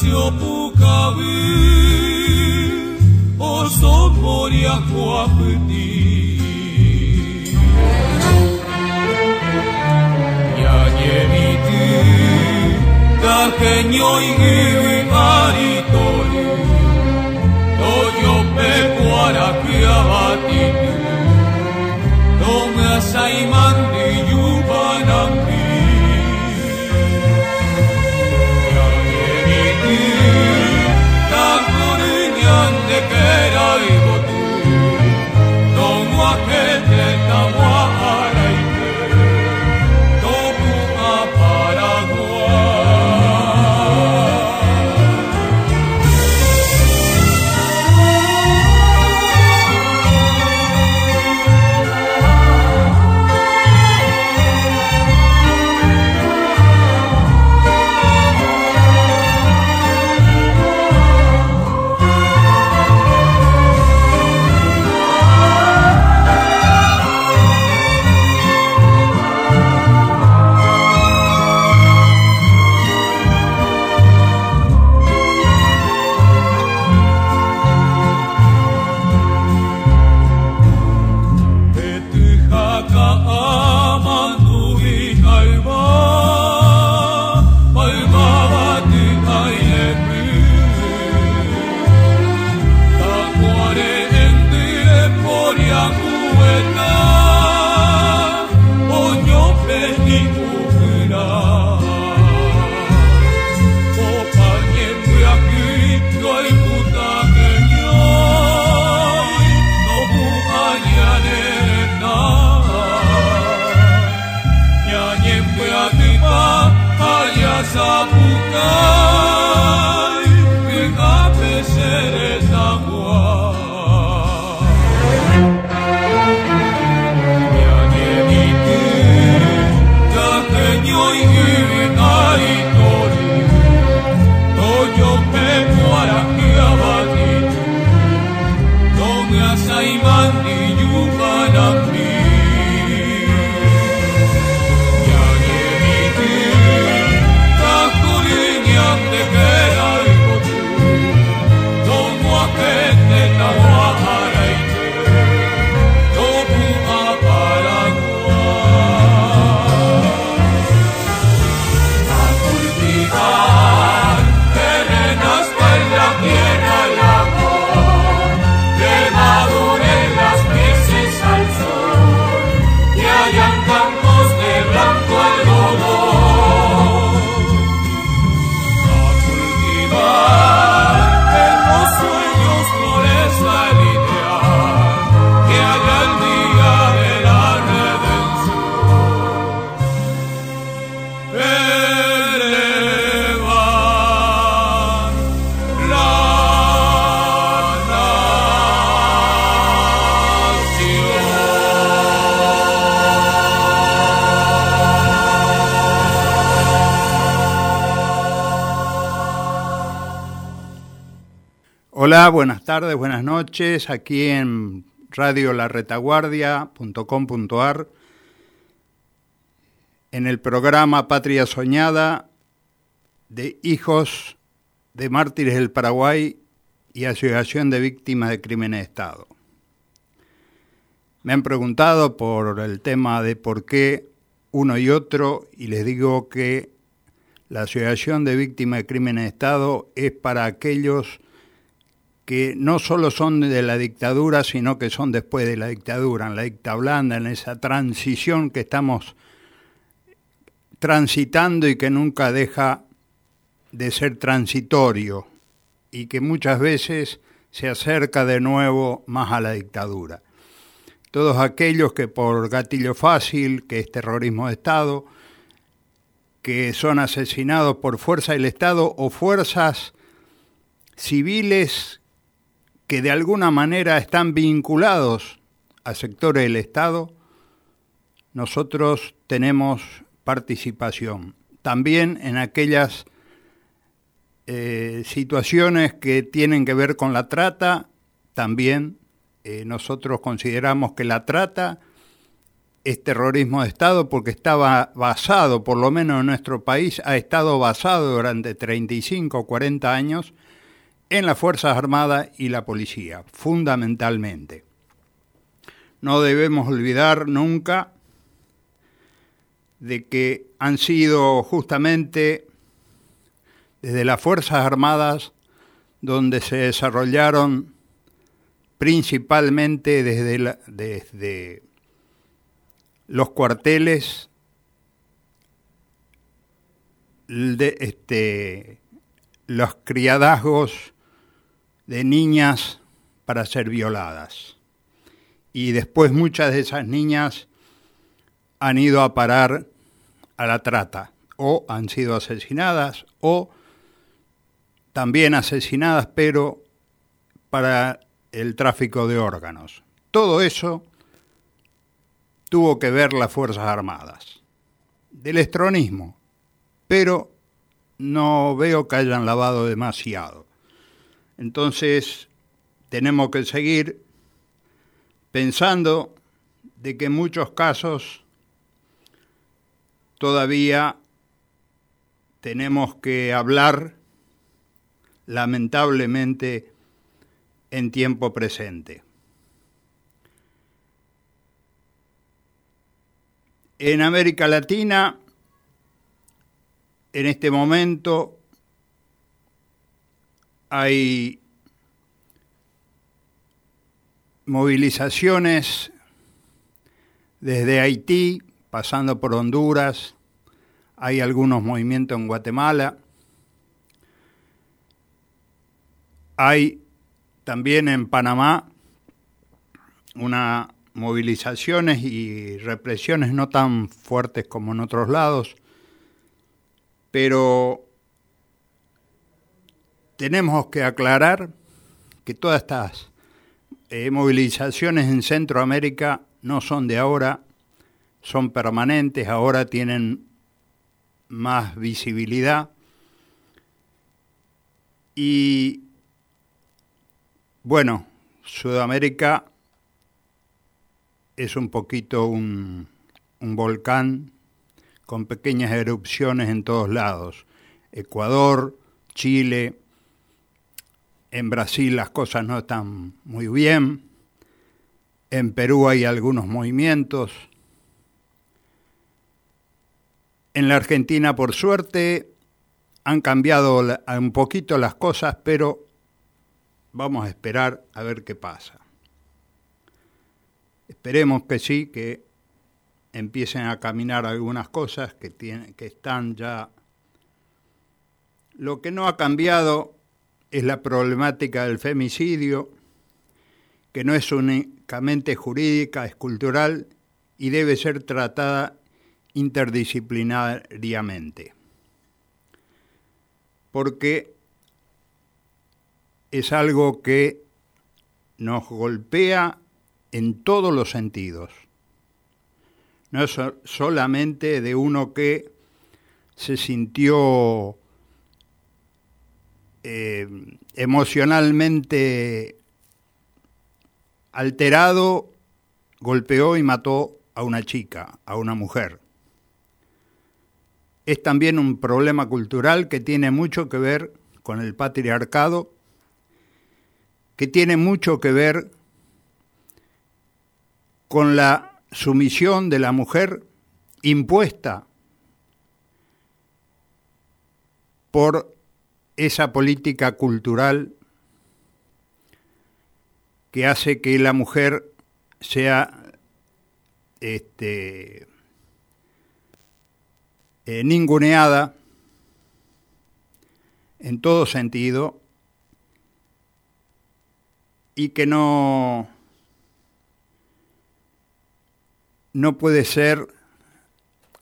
Pukabu Oso moria kuaputi Nyanye mitu Dakenyo ingu aritoru Toyo pe kuaraku buenas tardes, buenas noches, aquí en radiolarretaguardia.com.ar, en el programa Patria Soñada de Hijos de Mártires del Paraguay y Asociación de Víctimas de Crímenes de Estado. Me han preguntado por el tema de por qué uno y otro, y les digo que la Asociación de Víctimas de Crímenes de Estado es para aquellos que no solo son de la dictadura, sino que son después de la dictadura, en la dicta blanda, en esa transición que estamos transitando y que nunca deja de ser transitorio y que muchas veces se acerca de nuevo más a la dictadura. Todos aquellos que por gatillo fácil, que es terrorismo de Estado, que son asesinados por fuerza del Estado o fuerzas civiles que de alguna manera están vinculados a sectores del Estado, nosotros tenemos participación. También en aquellas eh, situaciones que tienen que ver con la trata, también eh, nosotros consideramos que la trata es terrorismo de Estado porque estaba basado, por lo menos en nuestro país, ha estado basado durante 35 o 40 años en las Fuerzas Armadas y la policía, fundamentalmente. No debemos olvidar nunca de que han sido justamente desde las Fuerzas Armadas donde se desarrollaron principalmente desde, los cuarteles este, los criadazgos de niñas para ser violadas. Y después muchas de esas niñas han ido a parar a la trata o han sido asesinadas o también asesinadas, pero para el tráfico de órganos. Todo eso tuvo que ver las Fuerzas Armadas. Del estronismo, pero no veo que hayan lavado demasiado. Entonces, tenemos que seguir pensando de que en muchos casos todavía tenemos que hablar, lamentablemente, en tiempo presente. En América Latina, en este momento, hay movilizaciones desde Haití, pasando por Honduras, hay algunos movimientos en Guatemala, hay también en Panamá una movilizaciones y represiones no tan fuertes como en otros lados, pero tenemos que aclarar que todas estas eh, movilizaciones en Centroamérica no son de ahora, son permanentes, ahora tienen más visibilidad y bueno, Sudamérica es un poquito un, volcán con pequeñas erupciones en todos lados. Ecuador, Chile, en Brasil las cosas no están muy bien, en Perú hay algunos movimientos, en la Argentina por suerte han cambiado un poquito las cosas, pero vamos a esperar a ver qué pasa. Esperemos que sí, que empiecen a caminar algunas cosas que, tienen, que están ya... Lo que no ha cambiado es la problemática del femicidio, que no es únicamente jurídica, es cultural y debe ser tratada interdisciplinariamente. Porque es algo que nos golpea en todos los sentidos. No es solamente de uno que se sintió eh, emocionalmente alterado, golpeó y mató a una chica, a una mujer. Es también un problema cultural que tiene mucho que ver con el patriarcado, que tiene mucho que ver con la sumisión de la mujer impuesta por esa política cultural que hace que la mujer sea este, eh, ninguneada en todo sentido y que no no puede ser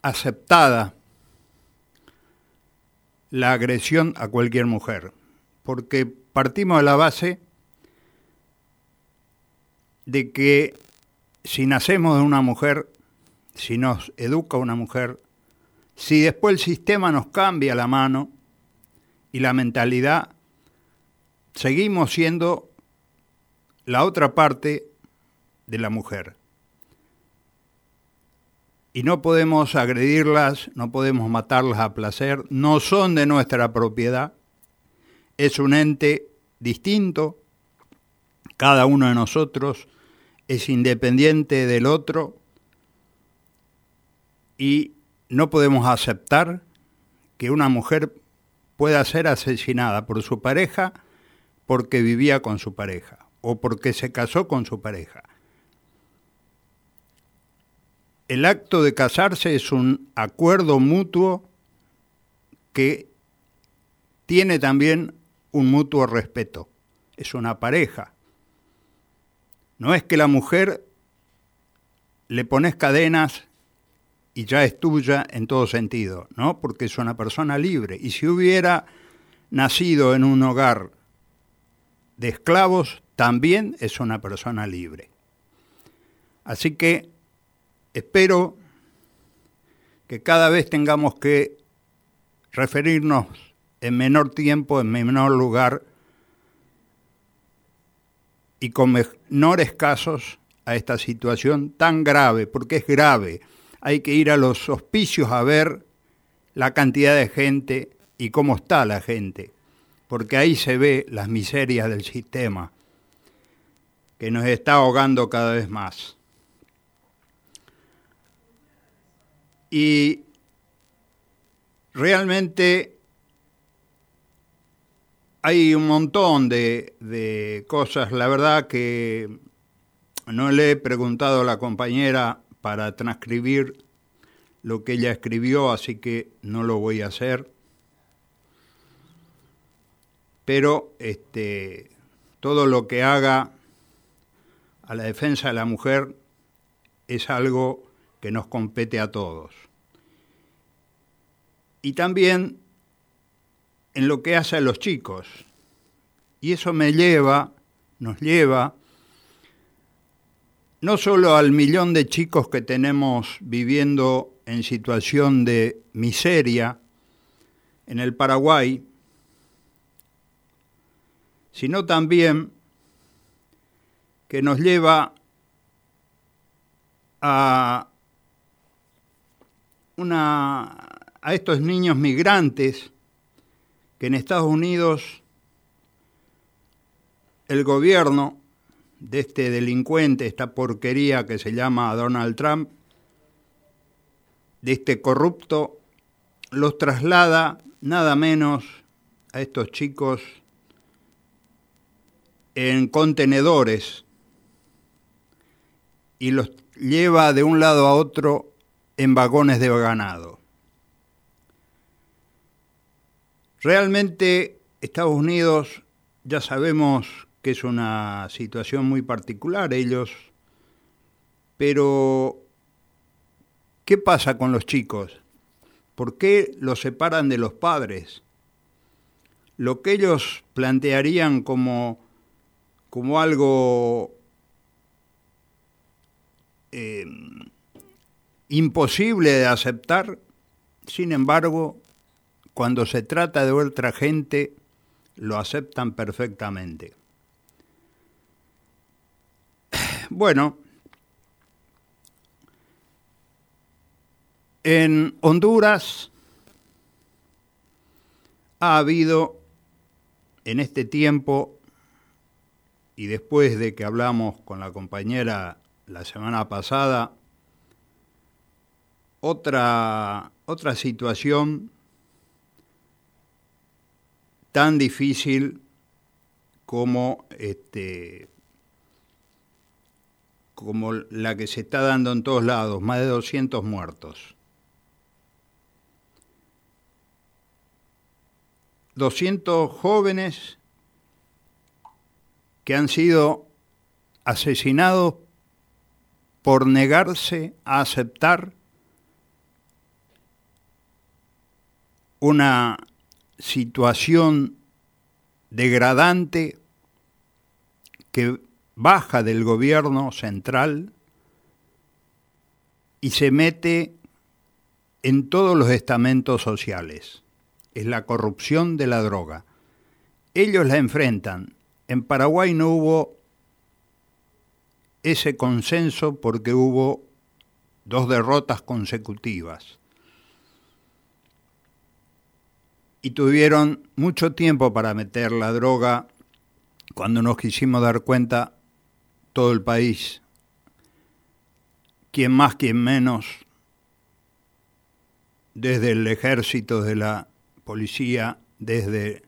aceptada la agresión a cualquier mujer, porque partimos de la base de que si nacemos de una mujer, si nos educa una mujer, si después el sistema nos cambia la mano y la mentalidad, seguimos siendo la otra parte de la mujer. Y no podemos agredirlas, no podemos matarlas a placer, no son de nuestra propiedad, es un ente distinto, cada uno de nosotros es independiente del otro y no podemos aceptar que una mujer pueda ser asesinada por su pareja porque vivía con su pareja o porque se casó con su pareja. El acto de casarse es un acuerdo mutuo que tiene también un mutuo respeto. Es una pareja. No es que la mujer le pones cadenas y ya es tuya en todo sentido, ¿no? Porque es una persona libre. Y si hubiera nacido en un hogar de esclavos, también es una persona libre. Así que espero que cada vez tengamos que referirnos en menor tiempo, en menor lugar y con menores casos a esta situación tan grave, porque es grave. Hay que ir a los hospicios a ver la cantidad de gente y cómo está la gente, porque ahí se ve las miserias del sistema que nos está ahogando cada vez más. Y realmente hay un montón de, cosas. La verdad que no le he preguntado a la compañera para transcribir lo que ella escribió, así que no lo voy a hacer. Pero este, todo lo que haga a la defensa de la mujer es algo que nos compete a todos. Y también en lo que hace a los chicos. Y eso me lleva, nos lleva, no solo al millón de chicos que tenemos viviendo en situación de miseria en el Paraguay, sino también que nos lleva a, una, a estos niños migrantes que en Estados Unidos el gobierno de este delincuente, esta porquería que se llama Donald Trump, de este corrupto, los traslada nada menos a estos chicos en contenedores y los lleva de un lado a otro en vagones de ganado. Realmente Estados Unidos ya sabemos que es una situación muy particular ellos, pero ¿qué pasa con los chicos? ¿Por qué los separan de los padres? Lo que ellos plantearían como, como algo eh, imposible de aceptar, sin embargo, cuando se trata de otra gente, lo aceptan perfectamente. Bueno, en Honduras ha habido en este tiempo, y después de que hablamos con la compañera la semana pasada, otra, otra situación tan difícil como este como la que se está dando en todos lados, más de 200 muertos. 200 jóvenes que han sido asesinados por negarse a aceptar una situación degradante que baja del gobierno central y se mete en todos los estamentos sociales. Es la corrupción de la droga. Ellos la enfrentan. En Paraguay no hubo ese consenso porque hubo dos derrotas consecutivas. Y tuvieron mucho tiempo para meter la droga cuando nos quisimos dar cuenta todo el país, quien más, quien menos, desde el ejército, de la policía, desde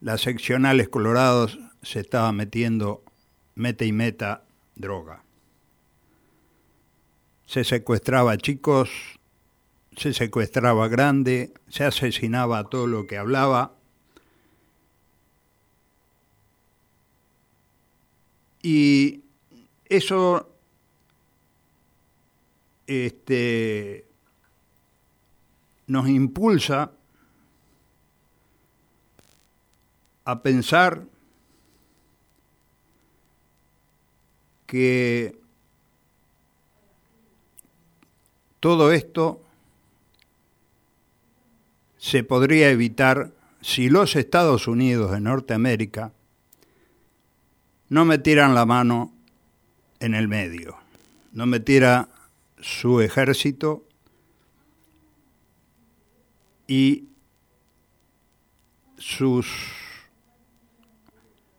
las seccionales colorados, se estaba metiendo meta y meta droga. Se secuestraba chicos, se secuestraba grande, se asesinaba a todo lo que hablaba. Y eso este, nos impulsa a pensar que todo esto se podría evitar si los Estados Unidos de Norteamérica no metieran la mano en el medio, no metiera su ejército y sus,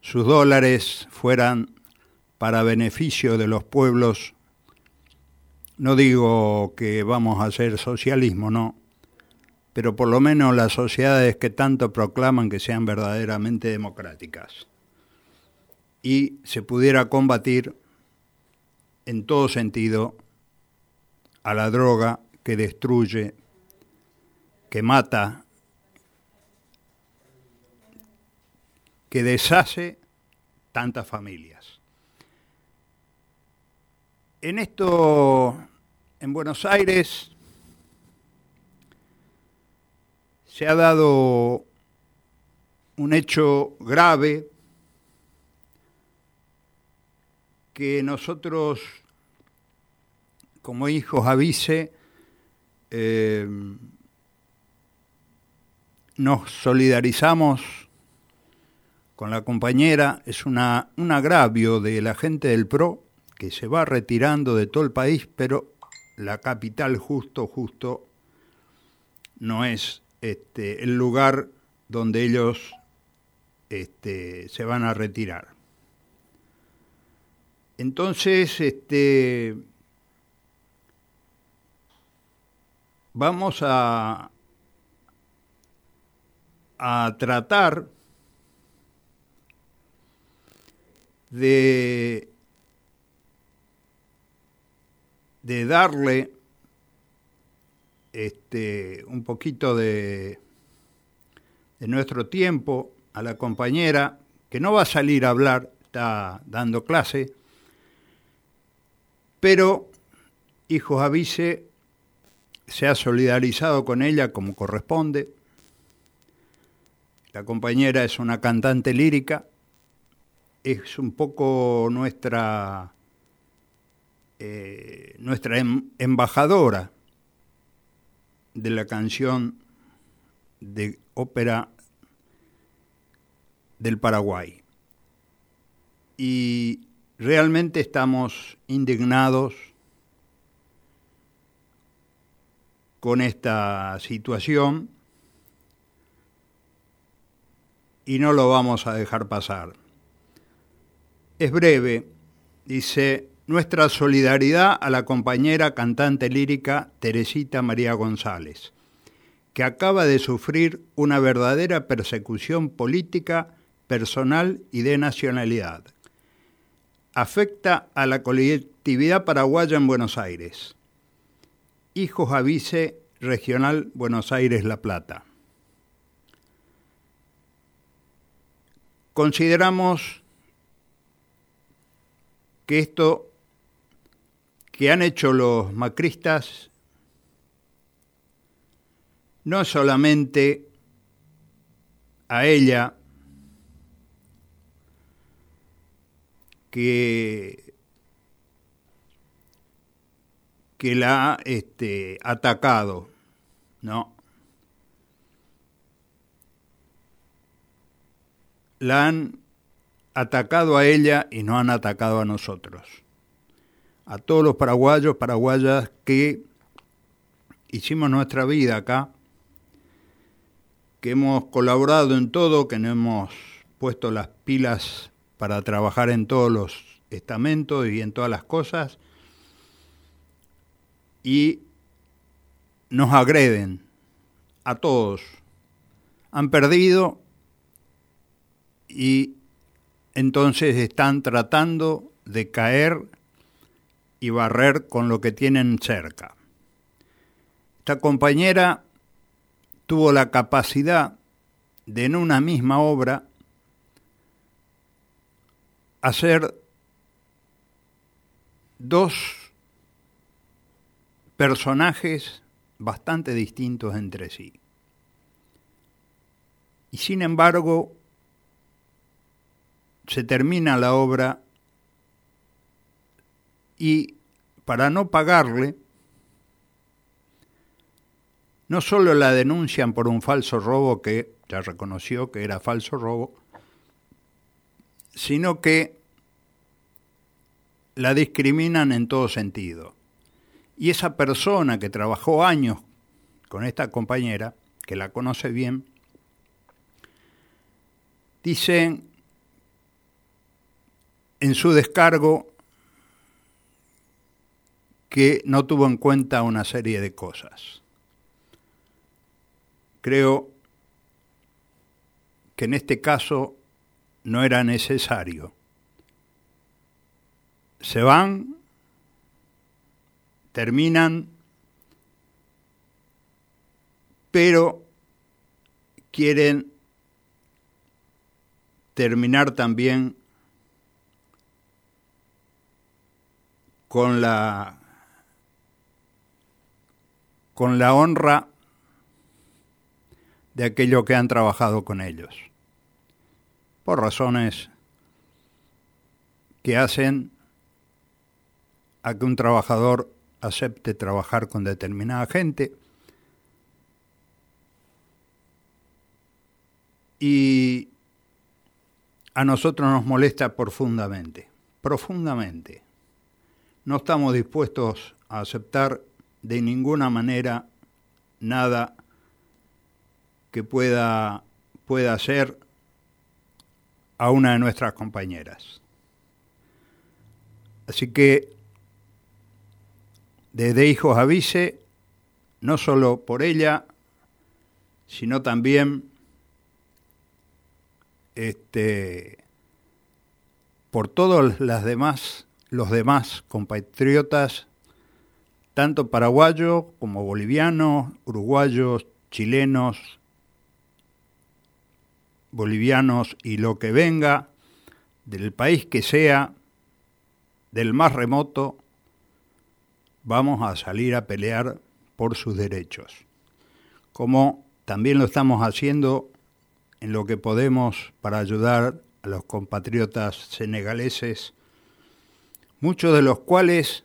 sus dólares fueran para beneficio de los pueblos. No digo que vamos a hacer socialismo, no, pero por lo menos las sociedades que tanto proclaman que sean verdaderamente democráticas y se pudiera combatir en todo sentido a la droga que destruye, que mata, que deshace tantas familias. En esto, en Buenos Aires, se ha dado un hecho grave que nosotros, como hijos avise, eh, nos solidarizamos con la compañera, es un agravio de la gente del PRO que se va retirando de todo el país, pero la capital justo, justo no es este, el lugar donde ellos este, se van a retirar. Entonces, este, vamos a, a tratar de, de darle este, un poquito de, nuestro tiempo a la compañera, que no va a salir a hablar, está dando clase, pero Hijos Avise se ha solidarizado con ella como corresponde. La compañera es una cantante lírica, es un poco nuestra, eh, nuestra em, embajadora de la canción de ópera del Paraguay. Y realmente estamos indignados con esta situación y no lo vamos a dejar pasar. Es breve, dice, nuestra solidaridad a la compañera cantante lírica Teresita María González, que acaba de sufrir una verdadera persecución política, personal y de nacionalidad afecta a la colectividad paraguaya en Buenos Aires. Hijos Avise Regional Buenos Aires-La Plata. Consideramos que esto que han hecho los macristas no solamente a ella que, que la ha este, atacado, ¿no? La han atacado a ella y no han atacado a nosotros. A todos los paraguayos, paraguayas que hicimos nuestra vida acá, que hemos colaborado en todo, que nos hemos puesto las pilas para trabajar en todos los estamentos y en todas las cosas, y nos agreden a todos. Han perdido y entonces están tratando de caer y barrer con lo que tienen cerca. Esta compañera tuvo la capacidad de en una misma obra hacer dos personajes bastante distintos entre sí. Y sin embargo, se termina la obra y para no pagarle, no solo la denuncian por un falso robo que ya reconoció que era falso robo, sino que la discriminan en todo sentido. Y esa persona que trabajó años con esta compañera, que la conoce bien, dice en su descargo que no tuvo en cuenta una serie de cosas. Creo que en este caso no era necesario. Se van, terminan, pero quieren terminar también con la con la honra de aquello que han trabajado con ellos, por razones que hacen a que un trabajador acepte trabajar con determinada gente y a nosotros nos molesta profundamente, profundamente. No estamos dispuestos a aceptar de ninguna manera nada que pueda, pueda hacer a una de nuestras compañeras. Así que desde Hijos avise, no solo por ella, sino también este, por todos las demás, los demás compatriotas tanto paraguayos como bolivianos, uruguayos, chilenos, bolivianos y lo que venga, del país que sea, del más remoto, vamos a salir a pelear por sus derechos, como también lo estamos haciendo en lo que podemos para ayudar a los compatriotas senegaleses, muchos de los cuales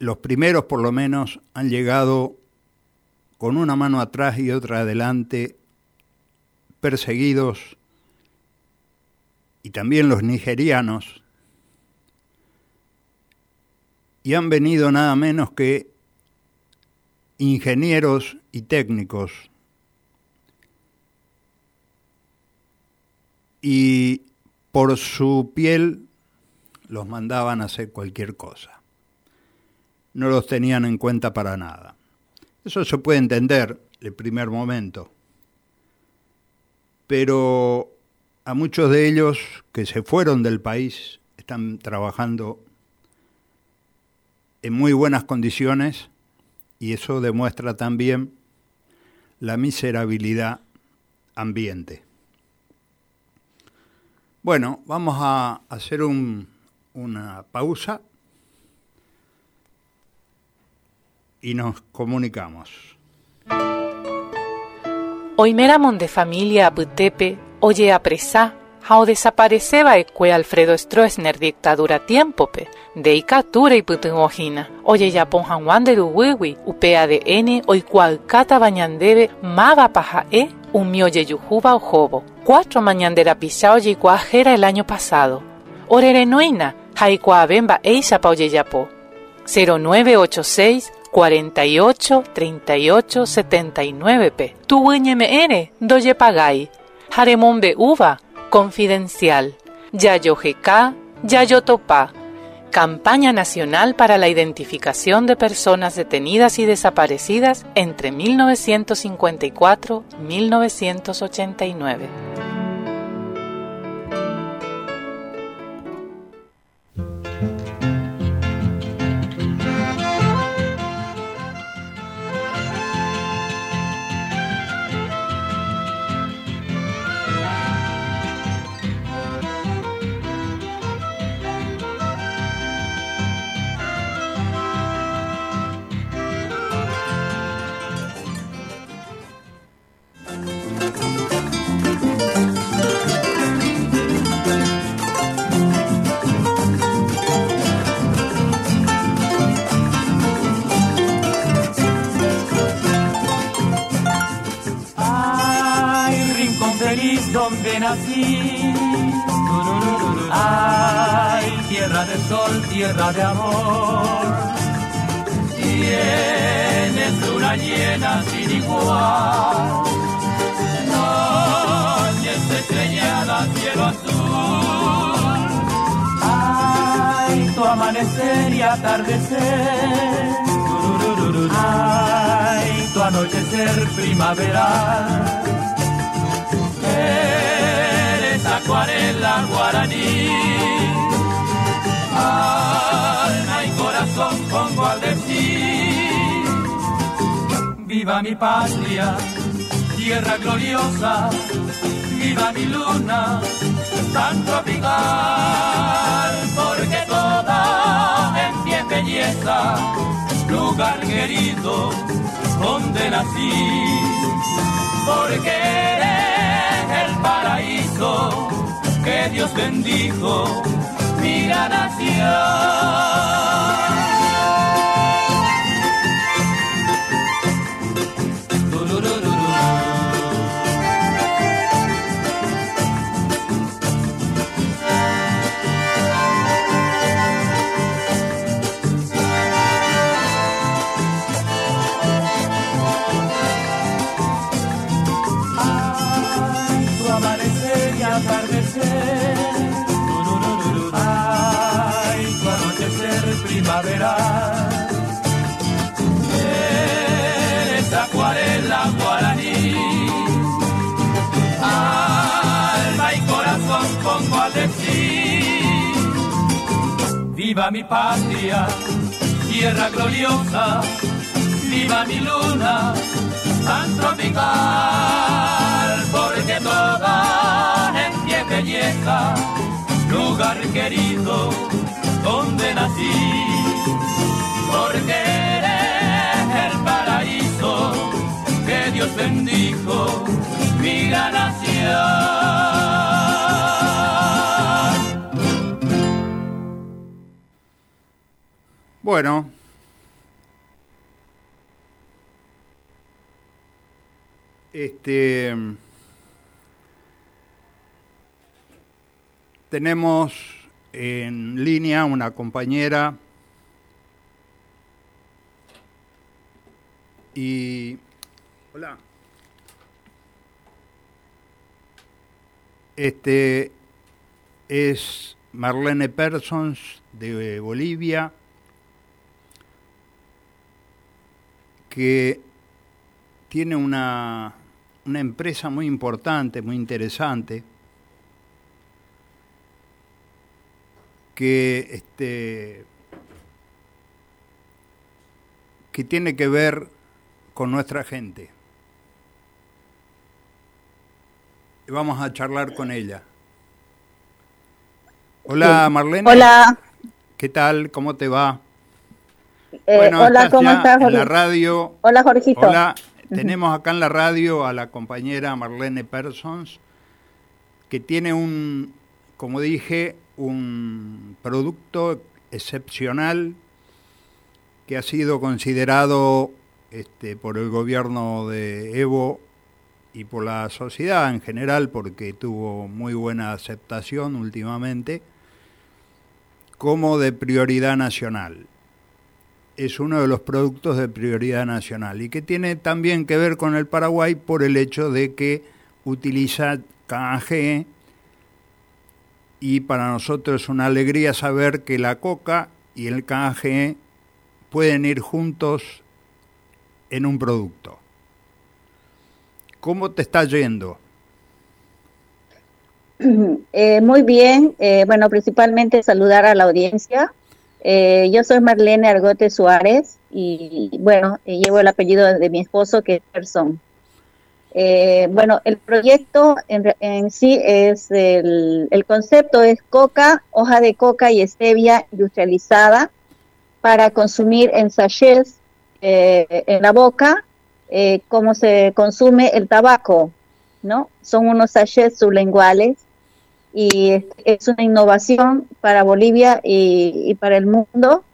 los primeros por lo menos han llegado con una mano atrás y otra adelante, perseguidos, y también los nigerianos, y han venido nada menos que ingenieros y técnicos, y por su piel los mandaban a hacer cualquier cosa no los tenían en cuenta para nada. Eso se puede entender el primer momento, pero a muchos de ellos que se fueron del país están trabajando en muy buenas condiciones y eso demuestra también la miserabilidad ambiente. Bueno, vamos a hacer una pausa y nos comunicamos. Oimeramon de familia Butepe, oye apresá, hao desapareceba ecue Alfredo Stroessner dictadura tiempope, de icatura y putunojina, oye yapon hanwan de uwiwi, upea de n, cual cata bañandebe, maga paja e, un mioye yujuba o jobo. Cuatro mañandera pisao y cuajera el año pasado, orerenoina, haikuabemba eisa pauyeyapo. 0986 48 38 79 p. Tu ere, doye pagai. Jaremombe uva, confidencial. Yayo GK, Yayo Topa. Campaña Nacional para la Identificación de Personas Detenidas y Desaparecidas entre 1954 y 1989. donde nací. Ay, tierra de sol, tierra de amor. Tienes una llena sin igual. Noches estrelladas, cielo azul. Ay, tu amanecer y atardecer. Ay, tu anochecer primaveral acuarela guaraní. Alma y corazón pongo al decir, viva mi patria, tierra gloriosa, viva mi luna, tan tropical, porque toda en pie belleza, lugar querido, donde nací, porque eres el paraíso Dios bendijo mi nación. Viva mi patria, tierra gloriosa, viva mi luna, tan tropical, porque toda en pie belleza, lugar querido donde nací, porque eres el paraíso que Dios bendijo mi nación. Bueno, este tenemos en línea una compañera y hola. Este es Marlene Persons de Bolivia que tiene una, una empresa muy importante, muy interesante, que, este, que tiene que ver con nuestra gente. Vamos a charlar con ella. Hola Marlene. Hola. ¿Qué tal? ¿Cómo te va? Eh, hola, ¿cómo estás? En la radio. Hola, Jorgito. Hola, tenemos acá en la radio a la compañera Marlene Persons, que tiene un, como dije, un producto excepcional que ha sido considerado este, por el gobierno de Evo y por la sociedad en general, porque tuvo muy buena aceptación últimamente, como de prioridad nacional. Es uno de los productos de prioridad nacional y que tiene también que ver con el Paraguay por el hecho de que utiliza canje y para nosotros es una alegría saber que la coca y el canje pueden ir juntos en un producto. ¿Cómo te está yendo? Eh, muy bien, eh, bueno, principalmente saludar a la audiencia. Eh, yo soy Marlene Argote Suárez y bueno, llevo el apellido de mi esposo que es Person. bueno, el proyecto en, sí es el, el, concepto es coca, hoja de coca y stevia industrializada para consumir en sachets en la boca, como se consume el tabaco, ¿no? Son unos sachets sublinguales y es, una innovación para Bolivia y, para el mundo.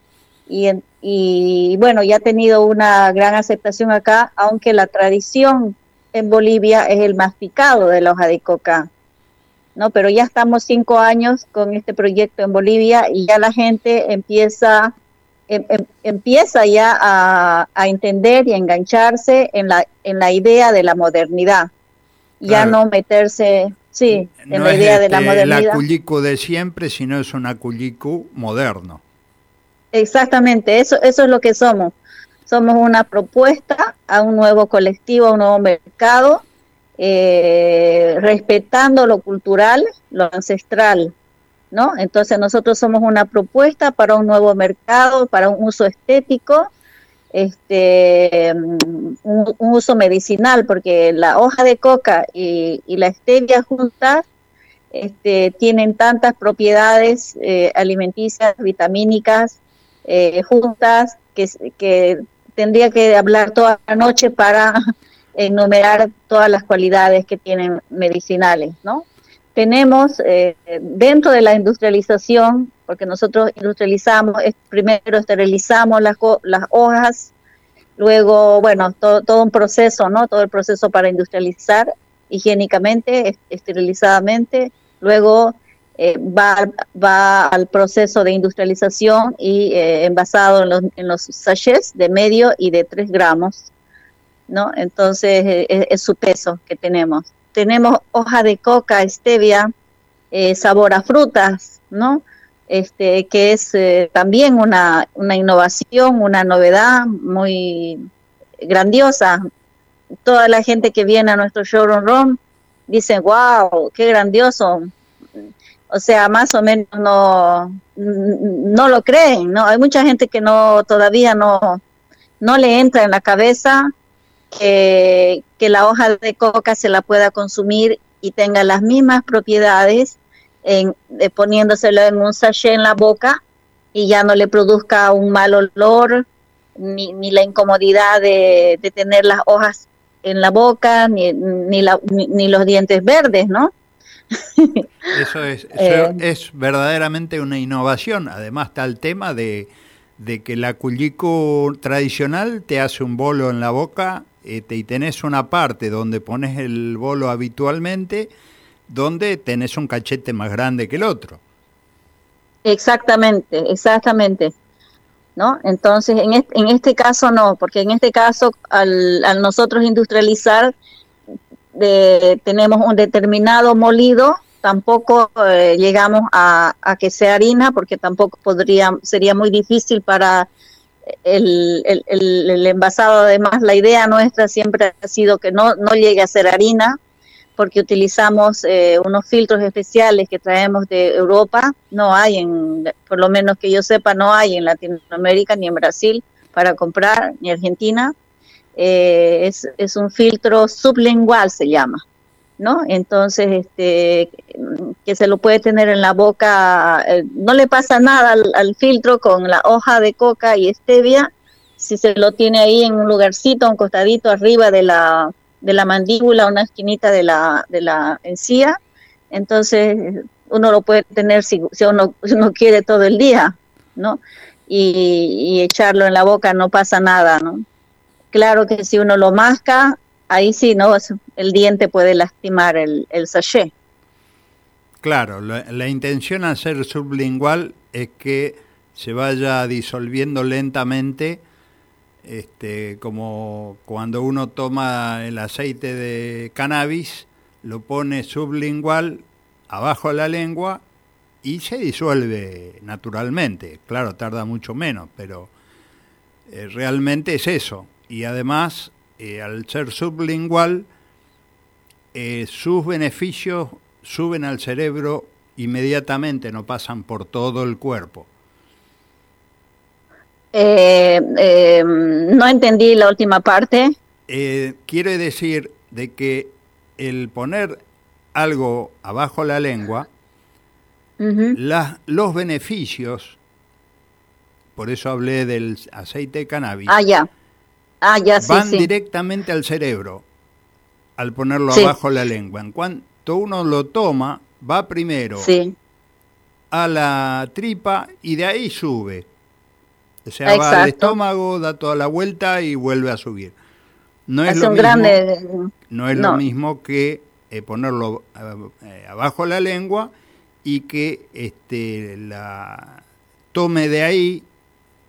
Y, y, bueno, ya ha tenido una gran aceptación acá, aunque la tradición en Bolivia es el masticado de la hoja de coca. ¿no? Pero ya estamos cinco años con este proyecto en Bolivia y ya la gente empieza, em, em, empieza ya a, a, entender y a engancharse en la, en la idea de la modernidad. Ya no meterse Sí, en la idea de la este, modernidad. el aculico de siempre, sino es un aculico moderno. Exactamente, eso, eso es lo que somos. Somos una propuesta a un nuevo colectivo, a un nuevo mercado, eh, respetando lo cultural, lo ancestral, ¿no? Entonces nosotros somos una propuesta para un nuevo mercado, para un uso estético, este, un, uso medicinal, porque la hoja de coca y, la stevia juntas este, tienen tantas propiedades eh, alimenticias, vitamínicas, eh, juntas, que, que tendría que hablar toda la noche para enumerar todas las cualidades que tienen medicinales, ¿no? Tenemos eh, dentro de la industrialización, porque nosotros industrializamos, primero esterilizamos las, las hojas, luego, bueno, todo, un proceso, ¿no? Todo el proceso para industrializar higiénicamente, esterilizadamente, luego eh, va, al proceso de industrialización y eh, envasado en los, sachets de medio y de 3 gramos, ¿no? Entonces es su peso que tenemos tenemos hoja de coca, stevia, eh, sabor a frutas, ¿no? Este, que es eh, también una, una innovación, una novedad muy grandiosa. Toda la gente que viene a nuestro showroom room dice, wow, qué grandioso. O sea, más o menos no, no lo creen, ¿no? Hay mucha gente que no todavía no, no le entra en la cabeza que, la hoja de coca se la pueda consumir y tenga las mismas propiedades en, poniéndoselo en un sachet en la boca y ya no le produzca un mal olor ni, ni la incomodidad de, tener las hojas en la boca ni, ni, ni, los dientes verdes, ¿no? Eso, es, eh. es verdaderamente una innovación. Además está el tema de, de que la cuyico tradicional te hace un bolo en la boca este, y tenés una parte donde pones el bolo habitualmente, donde tenés un cachete más grande que el otro. Exactamente, exactamente. ¿No? Entonces, en este, en este caso no, porque en este caso, al, nosotros industrializar, tenemos un determinado molido, tampoco eh, llegamos a, que sea harina, porque tampoco podría, sería muy difícil para el, el, el, envasado, además, la idea nuestra siempre ha sido que no, no llegue a ser harina, porque utilizamos eh, unos filtros especiales que traemos de Europa, no hay en, por lo menos que yo sepa, no hay en Latinoamérica ni en Brasil para comprar, ni Argentina. Eh, es, un filtro sublingual, se llama. ¿no? Entonces, este, que se lo puede tener en la boca, eh, no le pasa nada al, filtro con la hoja de coca y stevia, si se lo tiene ahí en un lugarcito, un costadito arriba de la, de la mandíbula, una esquinita de la, de la encía, entonces uno lo puede tener si, si, uno, uno quiere todo el día, ¿no? Y, echarlo en la boca no pasa nada, ¿no? Claro que si uno lo masca, ahí sí, ¿no? El diente puede lastimar el, el sachet. Claro, la, la intención al ser sublingual es que se vaya disolviendo lentamente, este, como cuando uno toma el aceite de cannabis, lo pone sublingual abajo de la lengua y se disuelve naturalmente. Claro, tarda mucho menos, pero eh, realmente es eso. Y además, eh, al ser sublingual, eh, sus beneficios suben al cerebro inmediatamente, no pasan por todo el cuerpo. Eh, eh, no entendí la última parte. Eh, quiere decir de que el poner algo abajo la lengua, los beneficios, por eso hablé del aceite de cannabis, Ah, ya. Ah, ya, sí, van sí. directamente al cerebro al ponerlo Sí. abajo la lengua. En cuanto uno lo toma, va primero a la tripa y de ahí sube. O sea, va al Exacto. estómago, da toda la vuelta y vuelve a subir. No es, hace lo un mismo, grande... no es no. lo mismo que eh, ponerlo eh, abajo la lengua y que este, la tome de ahí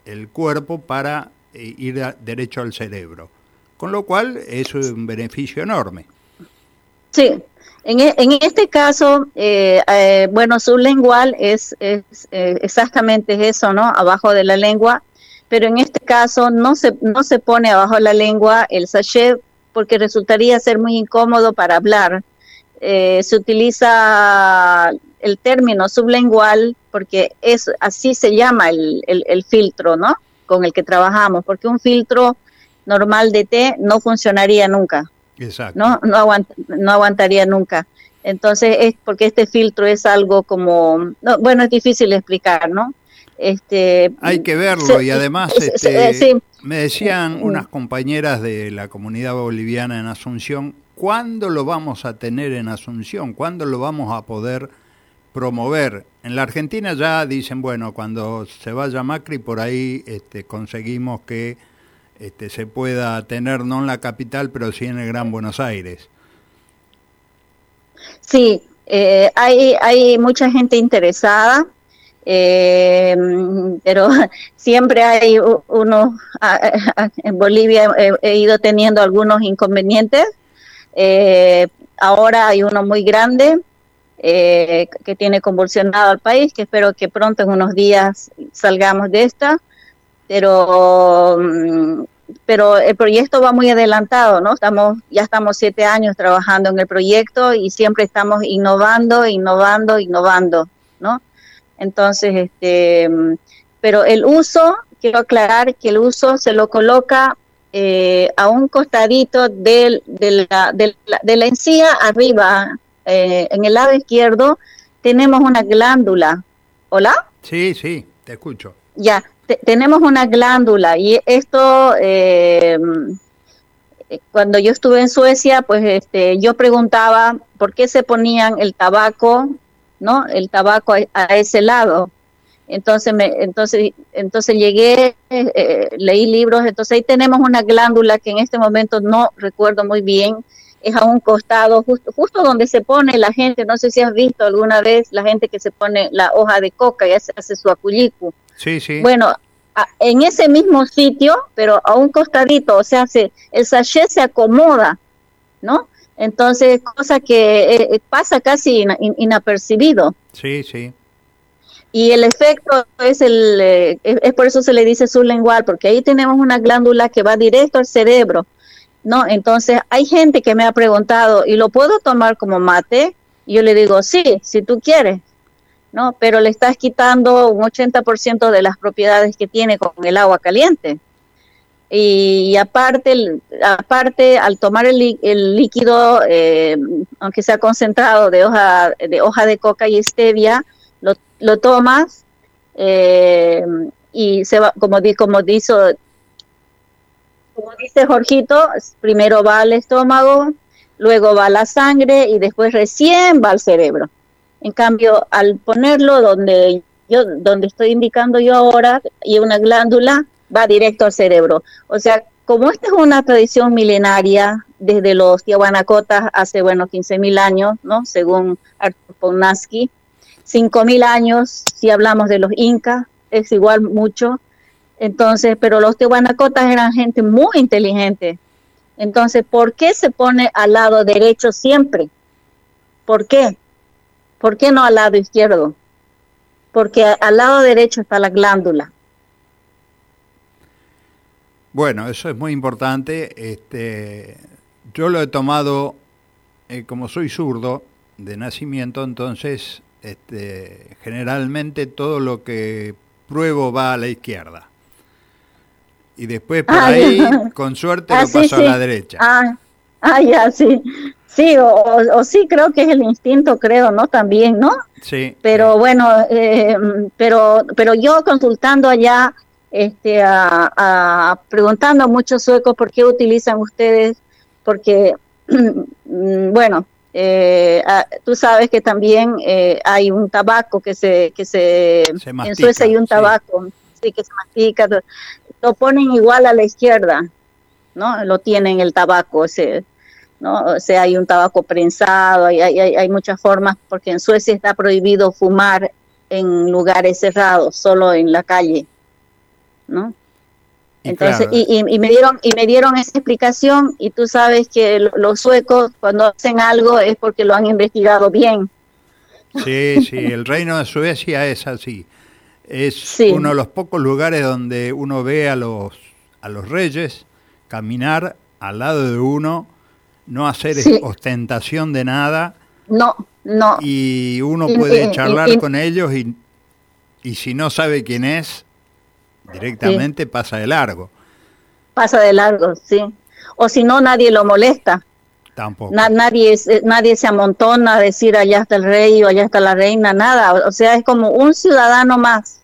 el cuerpo para eh, ir a- derecho al cerebro. Con lo cual es un beneficio enorme. Sí, en, e- en este caso, eh, eh, bueno, sublingual es, es eh, exactamente eso, ¿no? Abajo de la lengua, pero en este caso no se, no se pone abajo la lengua el sachet porque resultaría ser muy incómodo para hablar. Eh, se utiliza el término sublingual porque es así se llama el, el, el filtro, ¿no? Con el que trabajamos, porque un filtro normal de té no funcionaría nunca Exacto. no no, aguant- no aguantaría nunca. Entonces es porque este filtro es algo como, no, bueno, es difícil de explicar, ¿no? Este, Hay que verlo se- y además se- este, sí, me decían unas compañeras de la comunidad boliviana en Asunción, ¿cuándo lo vamos a tener en Asunción? ¿Cuándo lo vamos a poder promover? En la Argentina ya dicen, bueno, cuando se vaya Macri por ahí este, conseguimos que este, se pueda tener no en la capital, pero sí en el Gran Buenos Aires. Sí, eh, hay, hay mucha gente interesada, eh, pero siempre hay uno, en Bolivia he, he ido teniendo algunos inconvenientes. Eh, ahora hay uno muy grande eh, que tiene convulsionado al país, que espero que pronto en unos días salgamos de esta, pero mm, pero el proyecto va muy adelantado, ¿no? Estamos, ya estamos siete años trabajando en el proyecto y siempre estamos innovando, innovando, innovando, ¿no? Entonces, este, mm, pero el uso, quiero aclarar que el uso se lo coloca eh, a un costadito del, de, la, de, la, de la encía arriba, eh, en el lado izquierdo, tenemos una glándula. ¿Hola? Sí, sí, te escucho. Ya, tenemos una glándula y esto, eh, cuando yo estuve en Suecia, pues este, yo preguntaba por qué se ponían el tabaco, ¿no? El tabaco a, ese lado. Entonces, me, entonces, entonces llegué, eh, leí libros, entonces ahí tenemos una glándula que en este momento no recuerdo muy bien, es a un costado, justo, justo donde se pone la gente, no sé si has visto alguna vez la gente que se pone la hoja de coca y hace, hace su aculicu. Sí, sí. Bueno, en ese mismo sitio, pero a un costadito, o sea, se, el sachet se acomoda, ¿no? Entonces, cosa que eh, eh, pasa casi ina- in- inapercibido. Sí, sí. Y el efecto es el, eh, es, es por eso se le dice sublingual, porque ahí tenemos una glándula que va directo al cerebro, ¿no? Entonces, hay gente que me ha preguntado, ¿y lo puedo tomar como mate? Y yo le digo, sí, si tú quieres, ¿no? Pero le estás quitando un 80% de las propiedades que tiene con el agua caliente. Y, aparte, aparte al tomar el, lí- el líquido, eh, aunque sea concentrado de hoja de hoja de coca y stevia, lo, lo tomas eh, y se va, como di, como como dice Jorgito, primero va al estómago, luego va a la sangre y después recién va al cerebro. En cambio, al ponerlo donde yo, donde estoy indicando yo ahora, y una glándula, va directo al cerebro. O sea, como esta es una tradición milenaria desde los Tiahuanacotas hace, bueno, 15.000 años, ¿no? Según Arthur Ponaski. Cinco mil años, si hablamos de los incas, es igual mucho. Entonces, pero los tehuanacotas eran gente muy inteligente. Entonces, ¿por qué se pone al lado derecho siempre? ¿Por qué? ¿Por qué no al lado izquierdo? Porque al lado derecho está la glándula. Bueno, eso es muy importante. Este, yo lo he tomado, eh, como soy zurdo de nacimiento, entonces este, generalmente todo lo que pruebo va a la izquierda. Y después por Ah, ahí, ya. con suerte, Ah, lo sí, paso a la derecha. Ah, ah, ya, sí. Sí, o, o- sí, creo que es el instinto, creo, ¿no? También, ¿no? Sí, Pero sí. bueno, eh, pero, pero yo consultando allá, este, a, a- preguntando a muchos suecos por qué utilizan ustedes, porque, bueno, eh, ah, tú sabes que también eh, hay un tabaco que se, que se, Se en Suecia hay un sí. tabaco, sí, que se mastica, lo ponen igual a la izquierda, ¿no? Lo tienen el tabaco, ese, ¿no? O sea, hay un tabaco prensado, hay, hay, hay- muchas formas, porque en Suecia está prohibido fumar en lugares cerrados, solo en la calle, ¿no? Y Entonces, claro, y, y- me dieron y me dieron esa explicación y tú sabes que lo- los suecos cuando hacen algo es porque lo han investigado bien. Sí, sí, el reino de Suecia es así. Es Sí. uno de los pocos lugares donde uno ve a los, a los reyes caminar al lado de uno, no hacer Sí. ostentación de nada No, no. y uno puede y- charlar y- con ellos y, y si no sabe quién es, directamente pasa de largo. pasa de largo, sí. O si no, nadie lo molesta. Tampoco. Na- nadie, eh, nadie se amontona a decir allá está el rey o allá está la reina, nada. O, o sea, es como un ciudadano más.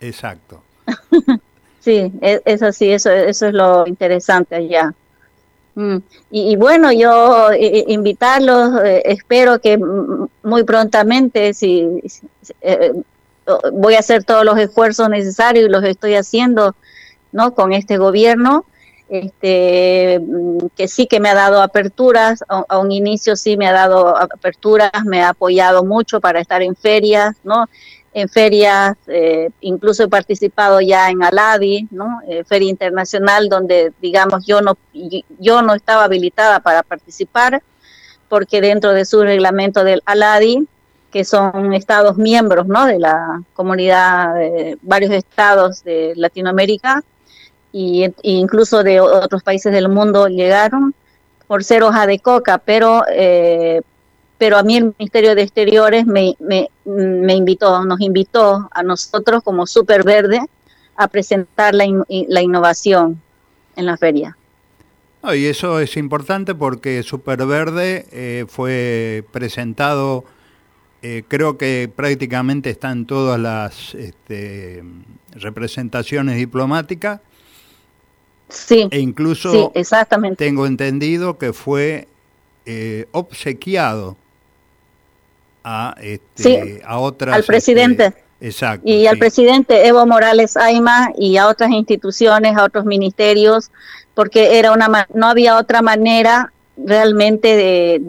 Exacto. Sí, es, es así, eso, eso es lo interesante allá. Mm, Y, y bueno, yo eh, invitarlos, eh, espero que muy prontamente, si, eh, o- voy a hacer todos los esfuerzos necesarios y los estoy haciendo, ¿no? Con este gobierno, este, mm, que sí que me ha dado aperturas, a, a un inicio sí me ha dado aperturas, me ha apoyado mucho para estar en ferias, ¿no? En ferias, eh, incluso he participado ya en Aladi, ¿no? Eh, Feria Internacional, donde, digamos, yo no, yo no estaba habilitada para participar, porque dentro de su reglamento del Aladi, que son estados miembros, ¿no? De la comunidad, de varios estados de Latinoamérica, y, e incluso de otros países del mundo llegaron por ser hoja de coca, pero eh, pero a mí el Ministerio de Exteriores me, me, me, invitó, nos invitó a nosotros como Super Verde a presentar la, in, la innovación en la feria. No, y eso es importante porque Superverde eh, fue presentado, eh, creo que prácticamente está en todas las este, representaciones diplomáticas. Sí. E incluso sí, exactamente. tengo entendido que fue eh, obsequiado a, este, sí, a otras... Al presidente. Este, exacto. Y sí. al presidente Evo Morales Aima y a otras instituciones, a otros ministerios, porque era una no había otra manera realmente de,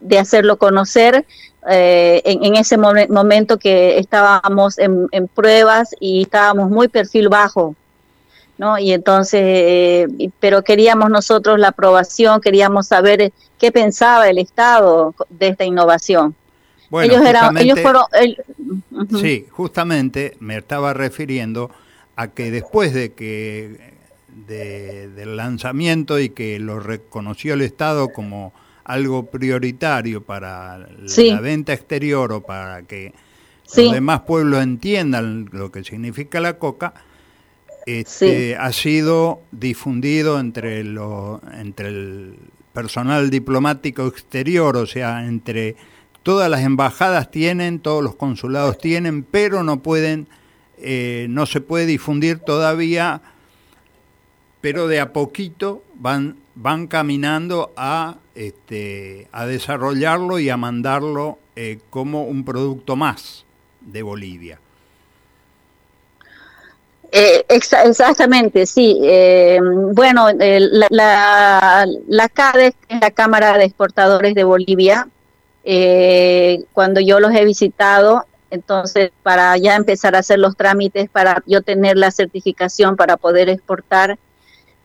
de hacerlo conocer eh, en, en, ese momen, momento que estábamos en, en, pruebas y estábamos muy perfil bajo. ¿No? Y entonces, eh, pero queríamos nosotros la aprobación, queríamos saber qué pensaba el Estado de esta innovación. Bueno, ellos, eran, ellos fueron... El, uh -huh. Sí, justamente me estaba refiriendo a que después de que de, del lanzamiento y que lo reconoció el Estado como algo prioritario para sí. la venta exterior o para que sí. los demás pueblos entiendan lo que significa la coca, este, sí. ha sido difundido entre, lo, entre el personal diplomático exterior, o sea, entre todas las embajadas tienen, todos los consulados tienen, pero no pueden, eh, no se puede difundir todavía, pero de a poquito van, van caminando a, este, a desarrollarlo y a mandarlo eh, como un producto más de Bolivia. Eh, ex exactamente, sí. Eh, bueno, eh, la, la, la la Cámara de Exportadores de Bolivia, eh, cuando yo los he visitado, entonces para ya empezar a hacer los trámites para yo tener la certificación para poder exportar,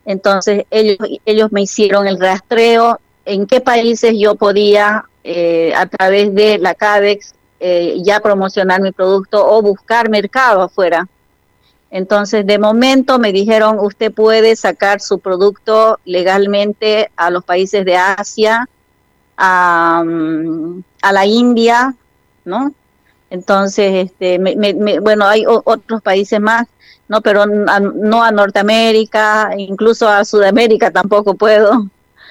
entonces ellos, ellos me hicieron el rastreo en qué países yo podía eh, a través de la CADEX eh, ya promocionar mi producto o buscar mercado afuera. Entonces, de momento me dijeron, usted puede sacar su producto legalmente a los países de Asia, a, mm, la India, ¿no? Entonces, este, bueno, hay otros países más, ¿no? Pero no a Norteamérica, incluso a Sudamérica tampoco puedo.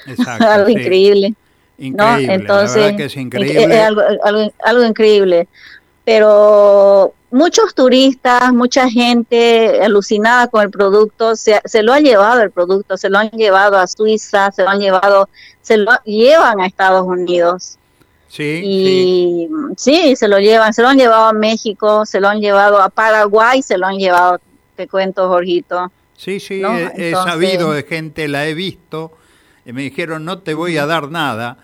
Exacto, algo increíble. Increíble, Entonces, que es increíble. algo, algo, increíble. Pero muchos turistas, mucha gente alucinada con el producto, se, se, lo ha llevado el producto, se lo han llevado a Suiza, se lo han llevado, se lo llevan a Estados Unidos. Sí, y sí. se lo llevan, se lo han llevado a México, se lo han llevado a Paraguay, se lo han llevado, te cuento, Jorgito. Sí, sí, he, sabido de gente, la he visto, y me dijeron, no te voy a dar nada.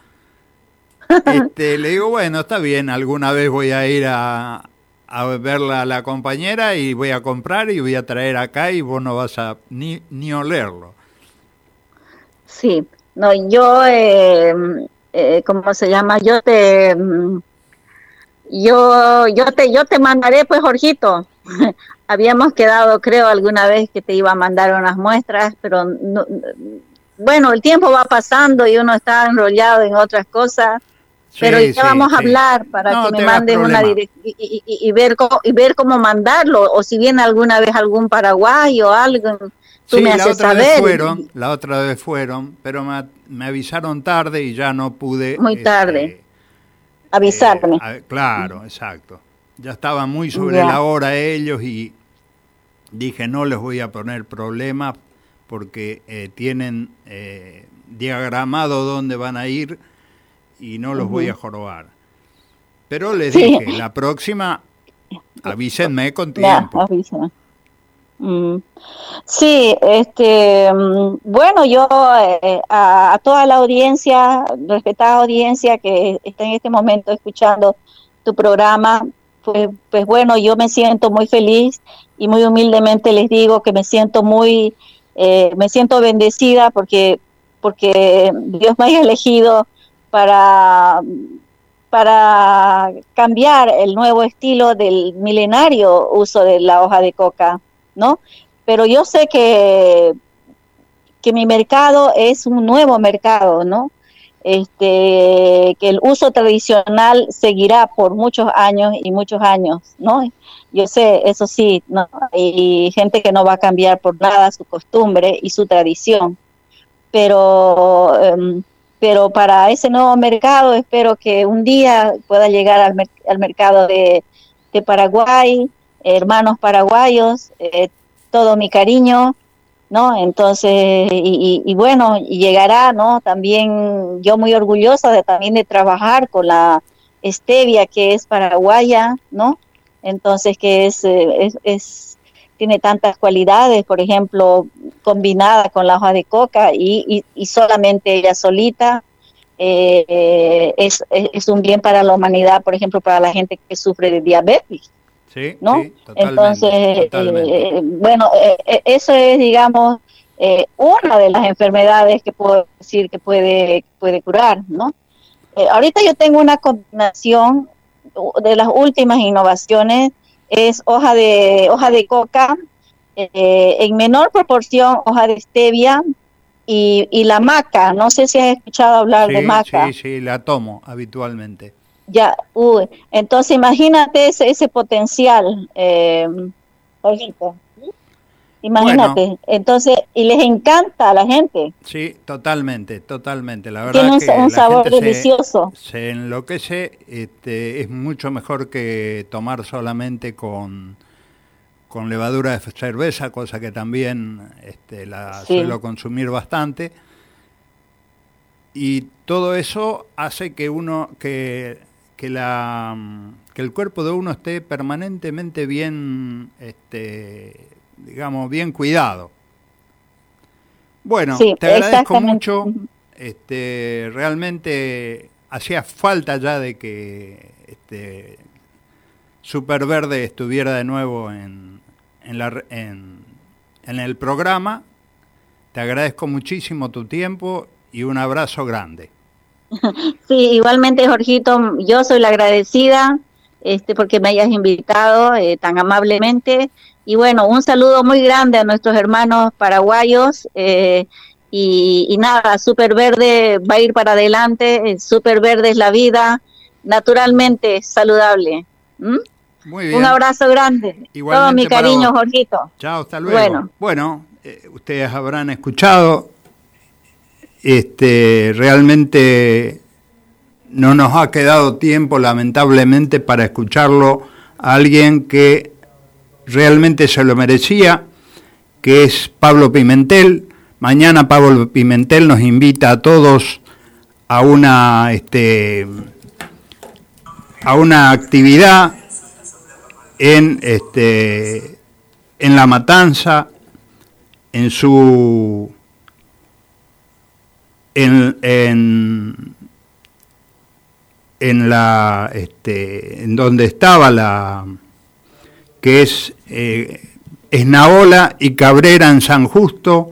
Este, le digo, bueno, está bien, alguna vez voy a ir a, a verla a la compañera y voy a comprar y voy a traer acá y vos no vas a ni, ni olerlo. Sí, no, yo, eh, eh, ¿cómo se llama? Yo te, yo, yo te, yo te mandaré, pues, Jorgito. Habíamos quedado, creo, alguna vez que te iba a mandar unas muestras, pero no, bueno, el tiempo va pasando y uno está enrollado en otras cosas pero ya vamos a hablar para que me manden una dirección y, ver cómo, y ver cómo mandarlo, o si viene alguna vez algún Paraguay o algo, tú me haces Vez fueron, la otra vez fueron, pero me, avisaron tarde y ya no pude. Muy tarde. Este, Avisarme. Eh, claro, exacto. Ya estaban muy sobre la hora ellos y dije no les voy a poner problemas porque eh, tienen eh, diagramado dónde van a ir y no los voy a jorobar. Pero les dije, la próxima avísenme con tiempo. Mm. Sí, este, mm, bueno, yo eh, a, toda la audiencia, respetada audiencia que está en este momento escuchando tu programa, pues, pues bueno, yo me siento muy feliz y muy humildemente les digo que me siento muy, eh, me siento bendecida porque, porque Dios me haya elegido para, para cambiar el nuevo estilo del milenario uso de la hoja de coca, ¿no? Pero yo sé que, que mi mercado es un nuevo mercado, ¿no? Este, que el uso tradicional seguirá por muchos años y muchos años, ¿no? Yo sé, eso sí, ¿no? Hay gente que no va a cambiar por nada su costumbre y su tradición, pero em, pero para ese nuevo mercado espero que un día pueda llegar al, mercado de, Paraguay, hermanos paraguayos, eh, todo mi cariño, ¿no? Entonces, y, bueno, y llegará, ¿no? También yo muy orgullosa de también de trabajar con la stevia que es paraguaya, ¿no? Entonces, que es, eh, es, tiene tantas cualidades, por ejemplo, combinada con la hoja de coca y, y, solamente ella solita, eh, es, es, un bien para la humanidad, por ejemplo, para la gente que sufre de diabetes. Sí, ¿no? Entonces, eh, bueno, eh, eso es, digamos, una de las enfermedades que puedo decir que puede, puede curar, ¿no? ahorita yo tengo una combinación de las últimas innovaciones, es hoja de, hoja de coca, en menor proporción hoja de stevia, y, y la maca, no sé si has escuchado hablar de maca. Sí, sí, la tomo habitualmente. Ya, uy, entonces imagínate ese, ese potencial, eh, Imagínate, entonces, y les encanta a la gente. Sí, totalmente, totalmente. La verdad Tiene que un, sabor delicioso. Se, se enloquece, este, es mucho mejor que tomar solamente con, con levadura de cerveza, cosa que también este, la suelo consumir bastante. Y todo eso hace que uno, que, que, la, que el cuerpo de uno esté permanentemente bien, este, digamos, bien cuidado. Bueno, te agradezco mucho. Este, realmente hacía falta ya de que este, Superverde estuviera de nuevo en, en, la, en, en el programa. Te agradezco muchísimo tu tiempo y un abrazo grande. Sí, igualmente, Jorgito, yo soy la agradecida este, porque me hayas invitado eh, tan amablemente. Y bueno, un saludo muy grande a nuestros hermanos paraguayos. Eh, y, y, nada, Super Verde va a ir para adelante. Super Verde es la vida, naturalmente saludable. ¿Mm? Muy bien. Un abrazo grande. Todo mi cariño, Jorgito. Chao, hasta luego. Bueno, bueno eh, ustedes habrán escuchado. Este, realmente no nos ha quedado tiempo, lamentablemente, para escucharlo a alguien que realmente se lo merecía, que es Pablo Pimentel. Mañana Pablo Pimentel nos invita a todos a una, este, a una actividad en, este, en La Matanza, en su... En, en, en la este, en donde estaba la que es eh, Esnaola y Cabrera en San Justo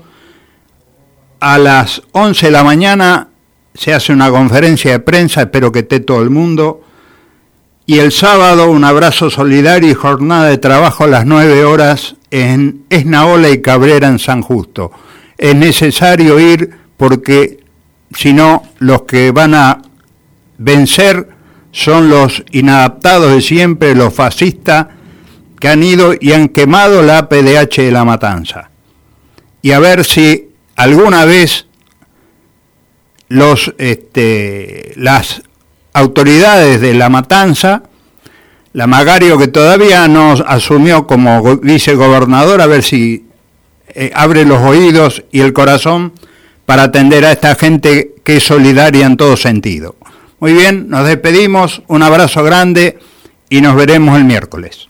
a las 11 de la mañana se hace una conferencia de prensa, espero que esté todo el mundo y el sábado un abrazo solidario y jornada de trabajo a las 9 horas en Esnaola y Cabrera en San Justo. Es necesario ir porque si no, los que van a vencer son los inadaptados de siempre, los fascistas, que han ido y han quemado la PDH de la matanza. Y a ver si alguna vez los, este, las autoridades de la matanza, la Magario que todavía no asumió como vicegobernador, a ver si eh, abre los oídos y el corazón para atender a esta gente que es solidaria en todo sentido. Muy bien, nos despedimos, un abrazo grande y nos veremos el miércoles.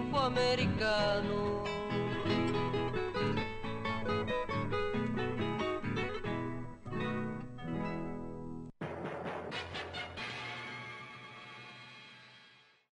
americano.